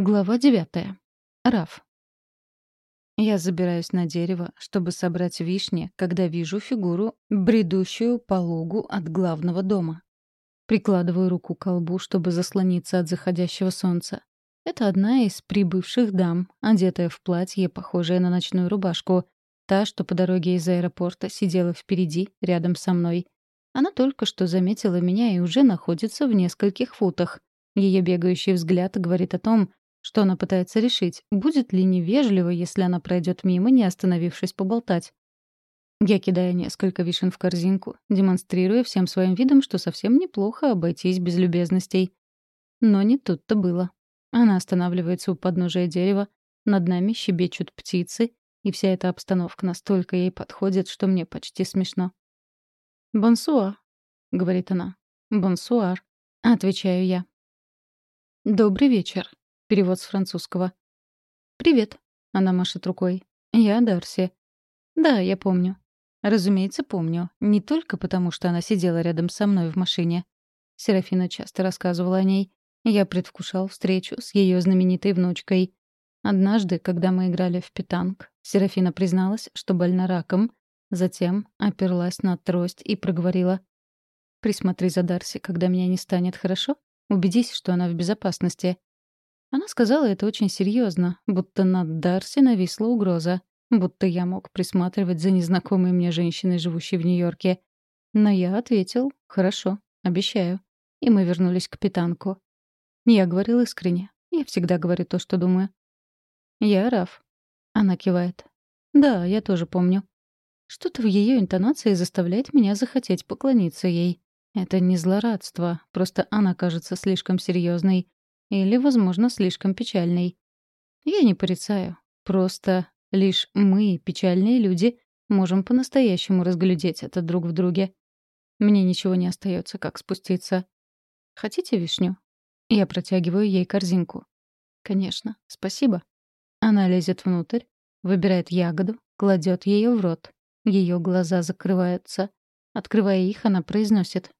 Глава девятая. Раф. Я забираюсь на дерево, чтобы собрать вишни, когда вижу фигуру, бредущую по лугу от главного дома. Прикладываю руку к колбу, чтобы заслониться от заходящего солнца. Это одна из прибывших дам, одетая в платье, похожее на ночную рубашку, та, что по дороге из аэропорта сидела впереди, рядом со мной. Она только что заметила меня и уже находится в нескольких футах. Ее бегающий взгляд говорит о том, что она пытается решить, будет ли невежливо, если она пройдет мимо, не остановившись поболтать. Я кидаю несколько вишен в корзинку, демонстрируя всем своим видом, что совсем неплохо обойтись без любезностей. Но не тут-то было. Она останавливается у подножия дерева, над нами щебечут птицы, и вся эта обстановка настолько ей подходит, что мне почти смешно. «Бонсуар», — говорит она. «Бонсуар», — отвечаю я. «Добрый вечер», Перевод с французского. «Привет», — она машет рукой. «Я Дарси». «Да, я помню». Разумеется, помню. Не только потому, что она сидела рядом со мной в машине. Серафина часто рассказывала о ней. Я предвкушал встречу с ее знаменитой внучкой. Однажды, когда мы играли в питанг, Серафина призналась, что больна раком, затем оперлась на трость и проговорила. «Присмотри за Дарси, когда меня не станет хорошо. Убедись, что она в безопасности. Она сказала это очень серьезно, будто над Дарси нависла угроза, будто я мог присматривать за незнакомой мне женщиной, живущей в Нью-Йорке. Но я ответил «Хорошо, обещаю». И мы вернулись к питанку. Я говорил искренне. Я всегда говорю то, что думаю. «Я Раф». Она кивает. «Да, я тоже помню». Что-то в ее интонации заставляет меня захотеть поклониться ей. Это не злорадство, просто она кажется слишком серьезной, или, возможно, слишком печальной. Я не порицаю. Просто лишь мы, печальные люди, можем по-настоящему разглядеть это друг в друге. Мне ничего не остается, как спуститься. Хотите вишню? Я протягиваю ей корзинку. Конечно, спасибо. Она лезет внутрь, выбирает ягоду, кладет ее в рот. Ее глаза закрываются. Открывая их, она произносит.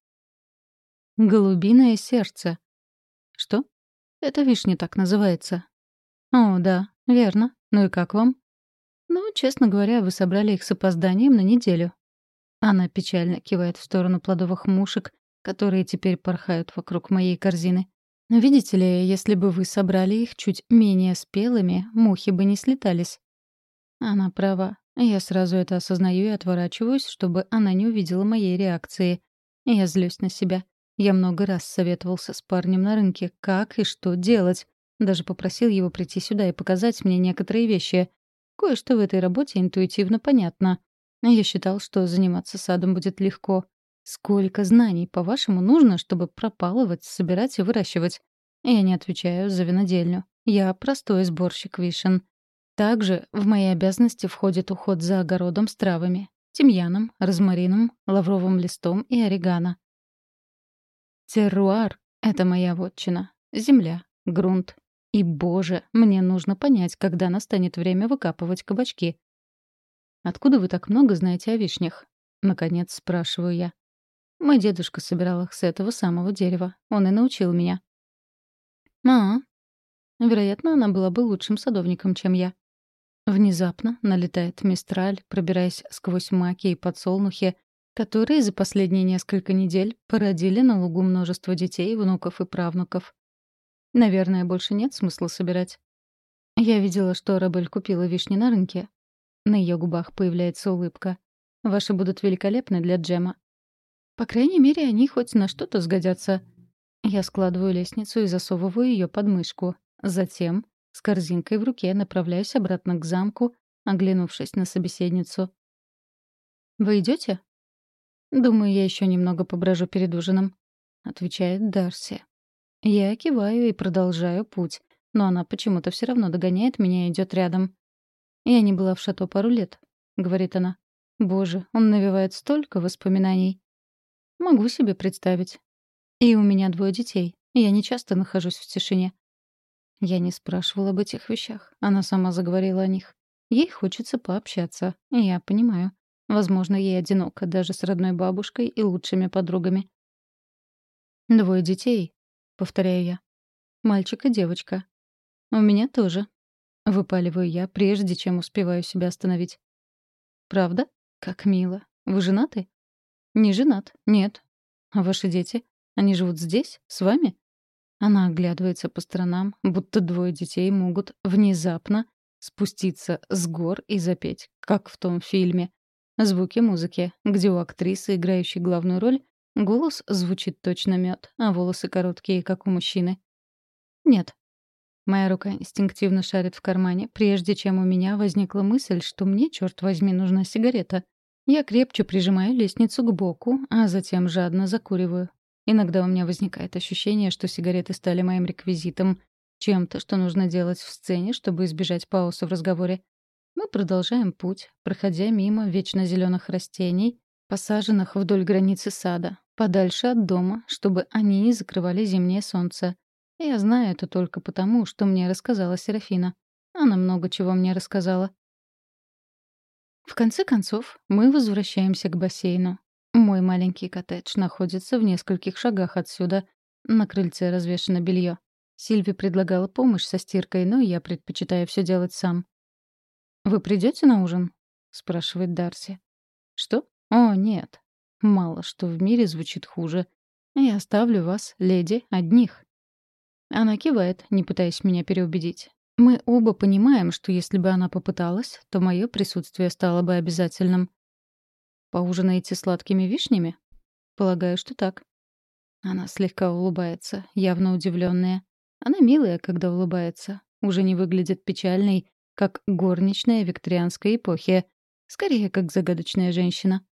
«Голубиное сердце». «Что?» Это вишня так называется. О, да, верно. Ну и как вам? Ну, честно говоря, вы собрали их с опозданием на неделю. Она печально кивает в сторону плодовых мушек, которые теперь порхают вокруг моей корзины. Видите ли, если бы вы собрали их чуть менее спелыми, мухи бы не слетались. Она права. Я сразу это осознаю и отворачиваюсь, чтобы она не увидела моей реакции. Я злюсь на себя. Я много раз советовался с парнем на рынке, как и что делать. Даже попросил его прийти сюда и показать мне некоторые вещи. Кое-что в этой работе интуитивно понятно. Я считал, что заниматься садом будет легко. Сколько знаний, по-вашему, нужно, чтобы пропалывать, собирать и выращивать? Я не отвечаю за винодельню. Я простой сборщик вишен. Также в мои обязанности входит уход за огородом с травами. Тимьяном, розмарином, лавровым листом и орегано. Терруар — это моя вотчина. Земля, грунт. И, боже, мне нужно понять, когда настанет время выкапывать кабачки. «Откуда вы так много знаете о вишнях?» — наконец спрашиваю я. Мой дедушка собирал их с этого самого дерева. Он и научил меня. «А, вероятно, она была бы лучшим садовником, чем я». Внезапно налетает мистраль, пробираясь сквозь маки и подсолнухи, которые за последние несколько недель породили на лугу множество детей, внуков и правнуков. Наверное, больше нет смысла собирать. Я видела, что Рабель купила вишни на рынке. На ее губах появляется улыбка. Ваши будут великолепны для джема. По крайней мере, они хоть на что-то сгодятся. Я складываю лестницу и засовываю ее под мышку. Затем, с корзинкой в руке, направляюсь обратно к замку, оглянувшись на собеседницу. «Вы идете? «Думаю, я еще немного поброжу перед ужином», — отвечает Дарси. Я киваю и продолжаю путь, но она почему-то все равно догоняет меня и идет рядом. «Я не была в шато пару лет», — говорит она. «Боже, он навевает столько воспоминаний». «Могу себе представить. И у меня двое детей. Я не часто нахожусь в тишине». Я не спрашивала об этих вещах. Она сама заговорила о них. Ей хочется пообщаться. Я понимаю. Возможно, ей одиноко даже с родной бабушкой и лучшими подругами. «Двое детей», — повторяю я. «Мальчик и девочка». У меня тоже. Выпаливаю я, прежде чем успеваю себя остановить. Правда? Как мило. Вы женаты? Не женат, нет. А ваши дети? Они живут здесь, с вами? Она оглядывается по сторонам, будто двое детей могут внезапно спуститься с гор и запеть, как в том фильме. Звуки музыки, где у актрисы, играющей главную роль, голос звучит точно мед, а волосы короткие, как у мужчины. Нет. Моя рука инстинктивно шарит в кармане, прежде чем у меня возникла мысль, что мне, черт возьми, нужна сигарета. Я крепче прижимаю лестницу к боку, а затем жадно закуриваю. Иногда у меня возникает ощущение, что сигареты стали моим реквизитом, чем-то, что нужно делать в сцене, чтобы избежать паузы в разговоре. Мы продолжаем путь, проходя мимо вечно зеленых растений, посаженных вдоль границы сада, подальше от дома, чтобы они не закрывали зимнее солнце. Я знаю это только потому, что мне рассказала Серафина. Она много чего мне рассказала. В конце концов, мы возвращаемся к бассейну. Мой маленький коттедж находится в нескольких шагах отсюда. На крыльце развешано белье. Сильви предлагала помощь со стиркой, но я предпочитаю все делать сам. «Вы придете на ужин?» — спрашивает Дарси. «Что? О, нет. Мало что в мире звучит хуже. Я оставлю вас, леди, одних». Она кивает, не пытаясь меня переубедить. Мы оба понимаем, что если бы она попыталась, то мое присутствие стало бы обязательным. «Поужинаете сладкими вишнями?» «Полагаю, что так». Она слегка улыбается, явно удивленная. Она милая, когда улыбается. Уже не выглядит печальной, как горничная викторианской эпохи. Скорее, как загадочная женщина.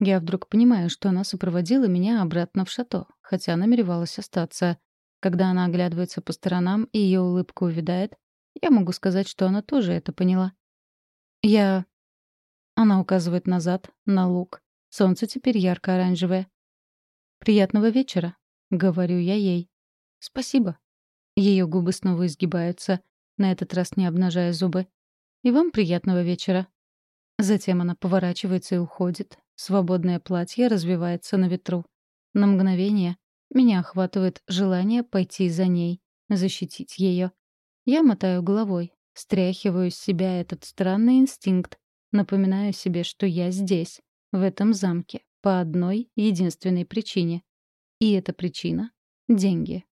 Я вдруг понимаю, что она сопроводила меня обратно в шато, хотя намеревалась остаться. Когда она оглядывается по сторонам и ее улыбка увядает, я могу сказать, что она тоже это поняла. Я... Она указывает назад, на луг. Солнце теперь ярко-оранжевое. «Приятного вечера», — говорю я ей. «Спасибо», ее губы снова изгибаются, на этот раз не обнажая зубы. «И вам приятного вечера». Затем она поворачивается и уходит. Свободное платье развивается на ветру. На мгновение меня охватывает желание пойти за ней, защитить ее. Я мотаю головой, стряхиваю с себя этот странный инстинкт, напоминаю себе, что я здесь, в этом замке, по одной единственной причине. И эта причина — деньги.